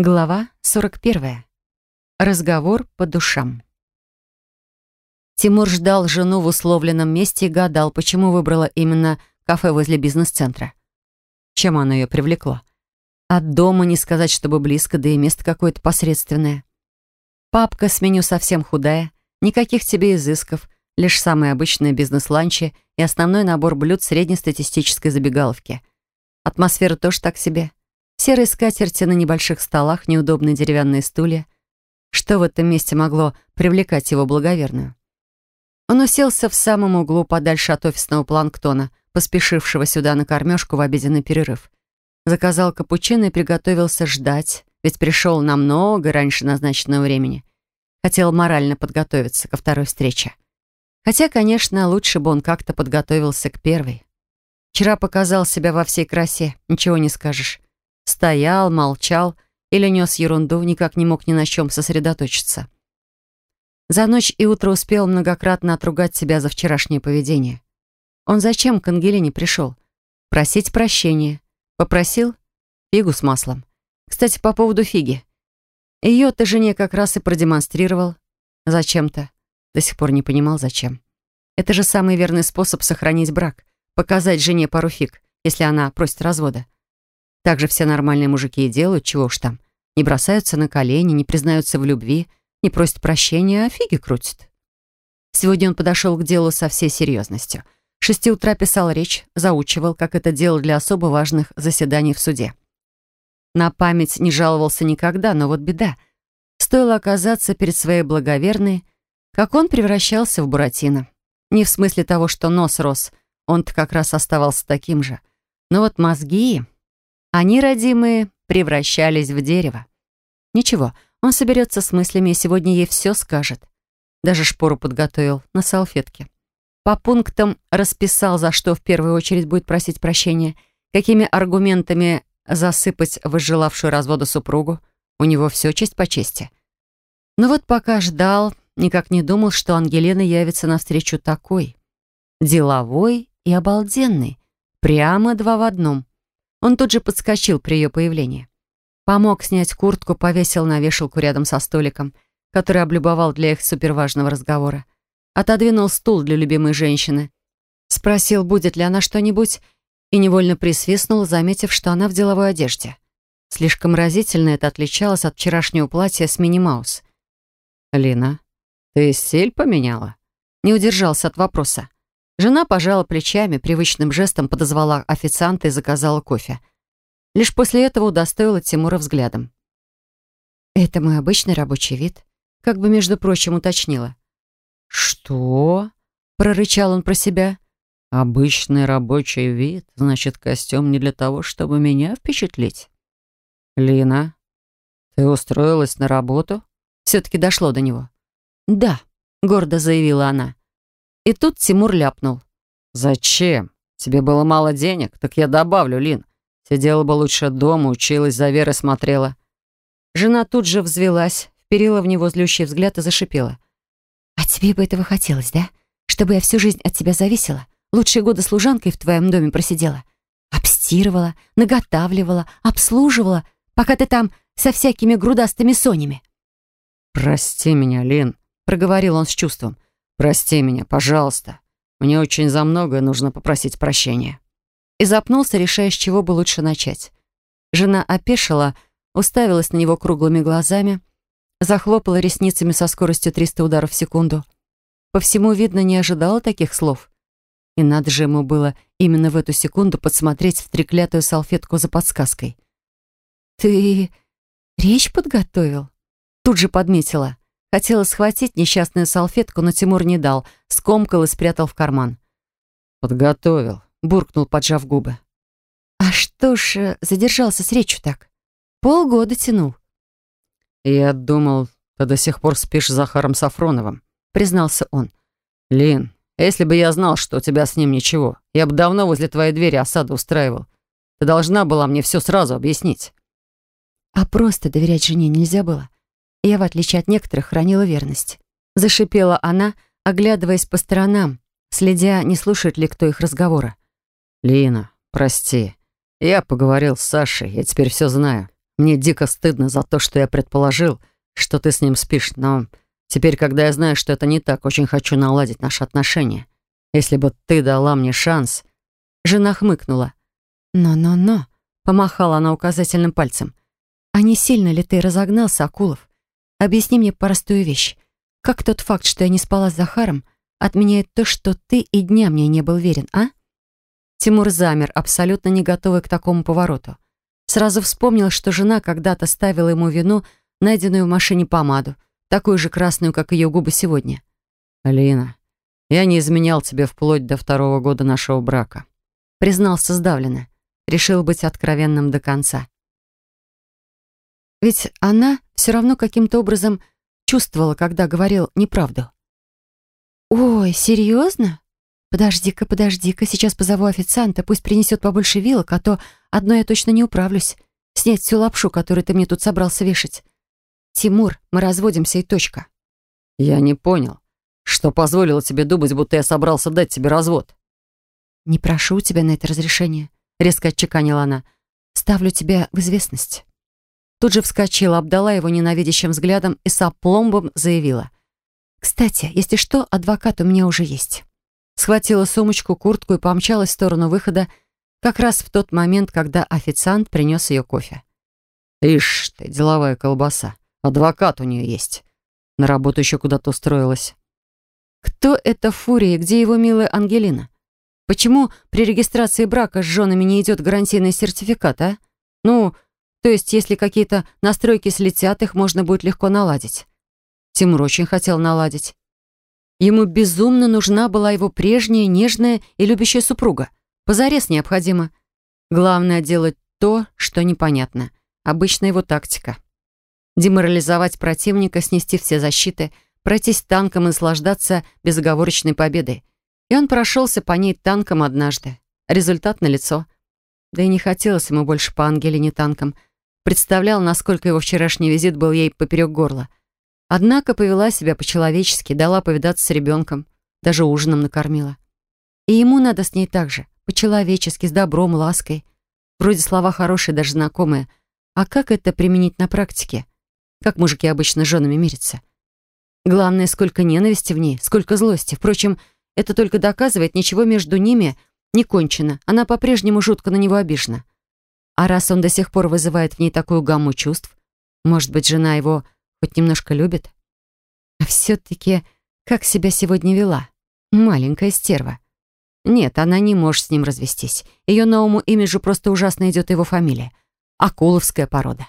Глава 41. Разговор по душам. Тимур ждал жену в условленном месте и гадал, почему выбрала именно кафе возле бизнес-центра. Чем оно ее привлекло? От дома не сказать, чтобы близко, да и место какое-то посредственное. Папка с меню совсем худая, никаких тебе изысков, лишь самые обычные бизнес-ланчи и основной набор блюд среднестатистической забегаловки. Атмосфера тоже так себе. Серые скатерти на небольших столах, неудобные деревянные стулья. Что в этом месте могло привлекать его благоверную? Он уселся в самом углу подальше от офисного планктона, поспешившего сюда на кормежку в обеденный перерыв. Заказал капучино и приготовился ждать, ведь пришел намного раньше назначенного времени. Хотел морально подготовиться ко второй встрече. Хотя, конечно, лучше бы он как-то подготовился к первой. Вчера показал себя во всей красе, ничего не скажешь. Стоял, молчал или нес ерунду, никак не мог ни на чем сосредоточиться. За ночь и утро успел многократно отругать себя за вчерашнее поведение. Он зачем к Ангелине пришел? Просить прощения. Попросил? Фигу с маслом. Кстати, по поводу фиги. Ее ты жене как раз и продемонстрировал. Зачем-то. До сих пор не понимал, зачем. Это же самый верный способ сохранить брак. Показать жене пару фиг, если она просит развода. Так же все нормальные мужики и делают, чего уж там. Не бросаются на колени, не признаются в любви, не просят прощения, а фиги крутят. Сегодня он подошел к делу со всей серьезностью. В шести утра писал речь, заучивал, как это делал для особо важных заседаний в суде. На память не жаловался никогда, но вот беда. Стоило оказаться перед своей благоверной, как он превращался в Буратино. Не в смысле того, что нос рос, он-то как раз оставался таким же. Но вот мозги... Они, родимые, превращались в дерево. Ничего, он соберется с мыслями и сегодня ей все скажет. Даже шпору подготовил на салфетке. По пунктам расписал, за что в первую очередь будет просить прощения, какими аргументами засыпать возжелавшую развода супругу. У него все честь по чести. Но вот пока ждал, никак не думал, что Ангелина явится навстречу такой. Деловой и обалденный. Прямо два в одном. Он тут же подскочил при ее появлении. Помог снять куртку, повесил на вешалку рядом со столиком, который облюбовал для их суперважного разговора. Отодвинул стул для любимой женщины. Спросил, будет ли она что-нибудь, и невольно присвистнул, заметив, что она в деловой одежде. Слишком разительно это отличалось от вчерашнего платья с мини-маус. «Лина, ты сель поменяла?» Не удержался от вопроса. Жена пожала плечами, привычным жестом подозвала официанта и заказала кофе. Лишь после этого удостоила Тимура взглядом. «Это мой обычный рабочий вид», как бы, между прочим, уточнила. «Что?» — прорычал он про себя. «Обычный рабочий вид, значит, костюм не для того, чтобы меня впечатлить?» «Лина, ты устроилась на работу?» Все-таки дошло до него. «Да», — гордо заявила она. И тут Тимур ляпнул. «Зачем? Тебе было мало денег? Так я добавлю, Лин. Сидела бы лучше дома, училась, за Верой смотрела». Жена тут же взвелась, вперила в него злющий взгляд и зашипела. «А тебе бы этого хотелось, да? Чтобы я всю жизнь от тебя зависела? Лучшие годы служанкой в твоем доме просидела? Обстирывала, наготавливала, обслуживала, пока ты там со всякими грудастыми сонями?» «Прости меня, Лин», — проговорил он с чувством. «Прости меня, пожалуйста. Мне очень за многое нужно попросить прощения». И запнулся, решая, с чего бы лучше начать. Жена опешила, уставилась на него круглыми глазами, захлопала ресницами со скоростью 300 ударов в секунду. По всему видно, не ожидала таких слов. И надо же ему было именно в эту секунду подсмотреть в треклятую салфетку за подсказкой. «Ты речь подготовил?» Тут же подметила. Хотела схватить несчастную салфетку, но Тимур не дал, скомкал и спрятал в карман. «Подготовил», — буркнул, поджав губы. «А что ж э, задержался с речью так? Полгода тянул». «Я думал, ты до сих пор спишь с Захаром Сафроновым», — признался он. «Лин, если бы я знал, что у тебя с ним ничего, я бы давно возле твоей двери осаду устраивал. Ты должна была мне все сразу объяснить». «А просто доверять жене нельзя было?» Я, в отличие от некоторых, хранила верность. Зашипела она, оглядываясь по сторонам, следя, не слушает ли кто их разговора. «Лина, прости. Я поговорил с Сашей, я теперь все знаю. Мне дико стыдно за то, что я предположил, что ты с ним спишь, но теперь, когда я знаю, что это не так, очень хочу наладить наши отношения. Если бы ты дала мне шанс...» Жена хмыкнула. «Но-но-но», — помахала она указательным пальцем. «А не сильно ли ты разогнался, Акулов? Объясни мне простую вещь. Как тот факт, что я не спала с Захаром, отменяет то, что ты и дня мне не был верен, а?» Тимур замер, абсолютно не готовый к такому повороту. Сразу вспомнил, что жена когда-то ставила ему вину, найденную в машине помаду, такую же красную, как ее губы сегодня. «Алина, я не изменял тебе вплоть до второго года нашего брака», признался сдавленно. Решил быть откровенным до конца. Ведь она все равно каким-то образом чувствовала, когда говорил неправду. «Ой, серьезно? Подожди-ка, подожди-ка, сейчас позову официанта, пусть принесет побольше вилок, а то одно я точно не управлюсь. Снять всю лапшу, которую ты мне тут собрался вешать. Тимур, мы разводимся и точка». «Я не понял, что позволило тебе думать, будто я собрался дать тебе развод?» «Не прошу у тебя на это разрешение», — резко отчеканила она. «Ставлю тебя в известность». Тут же вскочила, обдала его ненавидящим взглядом и с опломбом заявила. «Кстати, если что, адвокат у меня уже есть». Схватила сумочку, куртку и помчалась в сторону выхода, как раз в тот момент, когда официант принес ее кофе. «Ишь ты, деловая колбаса. Адвокат у нее есть. На работу еще куда-то устроилась». «Кто эта фурия? Где его милая Ангелина? Почему при регистрации брака с женами не идет гарантийный сертификат, а? Ну, то есть, если какие-то настройки слетят, их можно будет легко наладить. Тимур очень хотел наладить. Ему безумно нужна была его прежняя, нежная и любящая супруга. Позарез необходимо. Главное делать то, что непонятно. Обычная его тактика. Деморализовать противника, снести все защиты, пройтись танком и наслаждаться безоговорочной победой. И он прошелся по ней танком однажды. Результат налицо. Да и не хотелось ему больше по Ангелине танком — представлял, насколько его вчерашний визит был ей поперек горла. Однако повела себя по-человечески, дала повидаться с ребенком, даже ужином накормила. И ему надо с ней так же, по-человечески, с добром, лаской. Вроде слова хорошие, даже знакомые. А как это применить на практике? Как мужики обычно с женами мирятся? Главное, сколько ненависти в ней, сколько злости. Впрочем, это только доказывает, ничего между ними не кончено. Она по-прежнему жутко на него обижена. А раз он до сих пор вызывает в ней такую гамму чувств, может быть, жена его хоть немножко любит? А все-таки как себя сегодня вела? Маленькая стерва. Нет, она не может с ним развестись. Ее новому имиджу просто ужасно идет его фамилия. Акуловская порода.